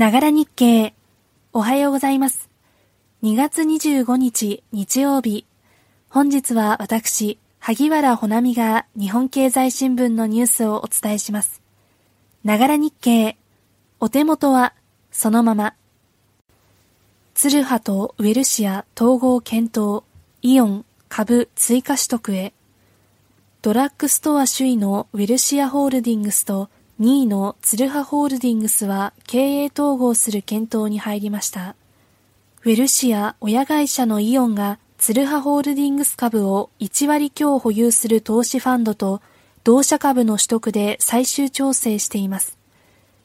ながら日経。おはようございます。2月25日日曜日。本日は私、萩原ほなみが日本経済新聞のニュースをお伝えします。ながら日経。お手元はそのまま。ツルハとウェルシア統合検討。イオン株追加取得へ。ドラッグストア首位のウェルシアホールディングスと2位のツルハホールディングスは経営統合する検討に入りました。ウェルシア親会社のイオンがツルハホールディングス株を1割強保有する投資ファンドと同社株の取得で最終調整しています。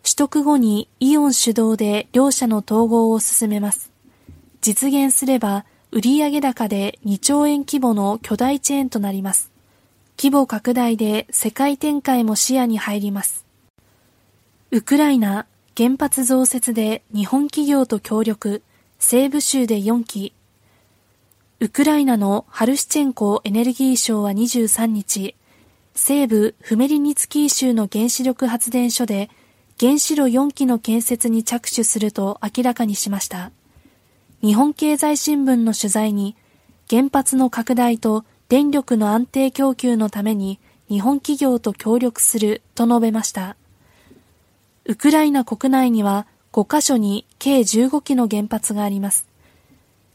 取得後にイオン主導で両社の統合を進めます。実現すれば売上高で2兆円規模の巨大チェーンとなります。規模拡大で世界展開も視野に入ります。ウクライナ原発増設で日本企業と協力、西部州で4機。ウクライナのハルシチェンコエネルギー省は23日、西部フメリニツキー州の原子力発電所で原子炉4基の建設に着手すると明らかにしました。日本経済新聞の取材に、原発の拡大と電力の安定供給のために日本企業と協力すると述べました。ウクライナ国内には5カ所に計15基の原発があります。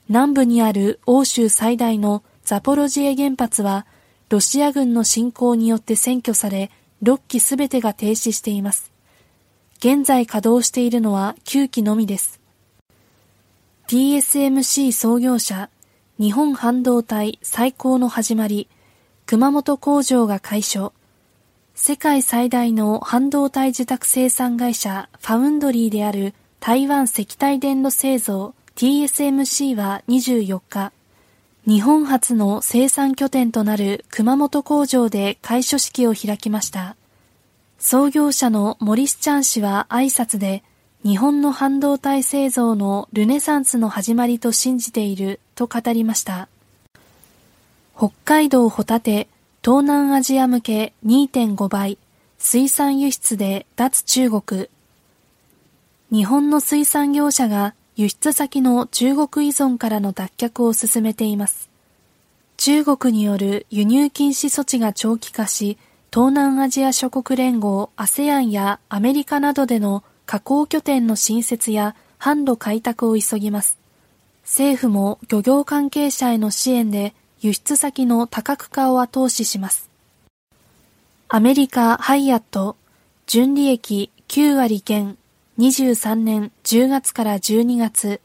南部にある欧州最大のザポロジエ原発は、ロシア軍の侵攻によって占拠され、6基すべてが停止しています。現在稼働しているのは9基のみです。TSMC 創業者、日本半導体最高の始まり、熊本工場が開所、世界最大の半導体受託生産会社ファウンドリーである台湾石体電路製造 TSMC は24日、日本初の生産拠点となる熊本工場で開所式を開きました。創業者の森スチャン氏は挨拶で、日本の半導体製造のルネサンスの始まりと信じていると語りました。北海道ホタテ東南アジア向け2.5倍、水産輸出で脱中国。日本の水産業者が輸出先の中国依存からの脱却を進めています。中国による輸入禁止措置が長期化し、東南アジア諸国連合 ASEAN やアメリカなどでの加工拠点の新設や販路開拓を急ぎます。政府も漁業関係者への支援で輸出先の多角化を後押しします。アメリカハイアット純利益9割減23年10月から12月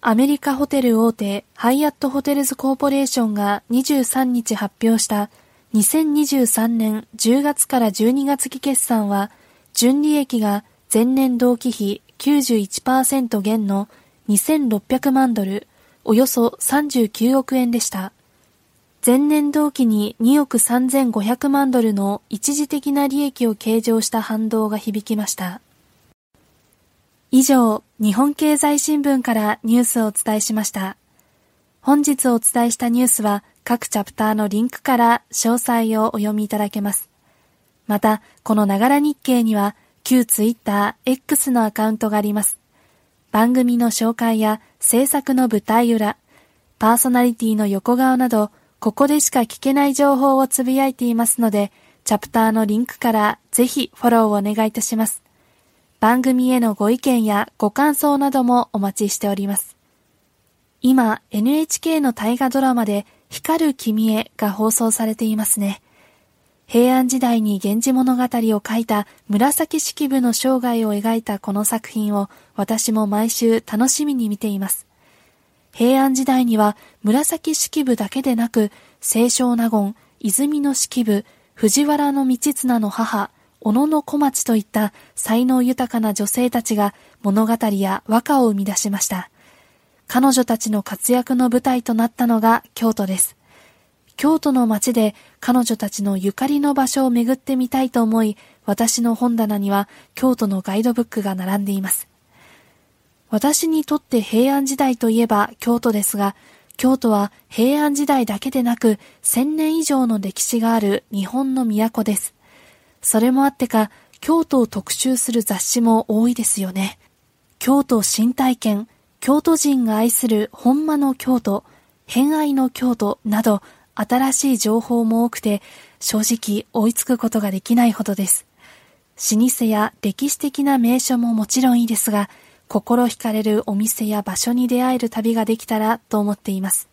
アメリカホテル大手ハイアットホテルズコーポレーションが23日発表した2023年10月から12月期決算は純利益が前年同期比91%減の2600万ドルおよそ39億円でした。前年同期に2億3500万ドルの一時的な利益を計上した反動が響きました。以上、日本経済新聞からニュースをお伝えしました。本日お伝えしたニュースは各チャプターのリンクから詳細をお読みいただけます。また、このながら日経には旧ツイッター X のアカウントがあります。番組の紹介や制作の舞台裏、パーソナリティの横顔など、ここでしか聞けない情報をつぶやいていますので、チャプターのリンクからぜひフォローをお願いいたします。番組へのご意見やご感想などもお待ちしております。今、NHK の大河ドラマで光る君へが放送されていますね。平安時代に源氏物語を書いた紫式部の生涯を描いたこの作品を私も毎週楽しみに見ています。平安時代には紫式部だけでなく、清少納言、泉の式部、藤原道綱の母、小野の小町といった才能豊かな女性たちが物語や和歌を生み出しました。彼女たちの活躍の舞台となったのが京都です。京都の街で彼女たちのゆかりの場所を巡ってみたいと思い、私の本棚には京都のガイドブックが並んでいます。私にとって平安時代といえば京都ですが、京都は平安時代だけでなく千年以上の歴史がある日本の都です。それもあってか、京都を特集する雑誌も多いですよね。京都新体験、京都人が愛する本間の京都、偏愛の京都など新しい情報も多くて正直追いつくことができないほどです。老舗や歴史的な名所ももちろんいいですが、心惹かれるお店や場所に出会える旅ができたらと思っています。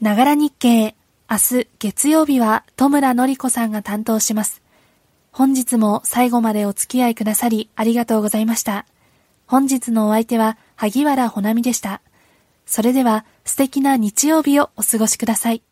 ながら日経、明日月曜日は戸村のり子さんが担当します。本日も最後までお付き合いくださりありがとうございました。本日のお相手は萩原ほなみでした。それでは素敵な日曜日をお過ごしください。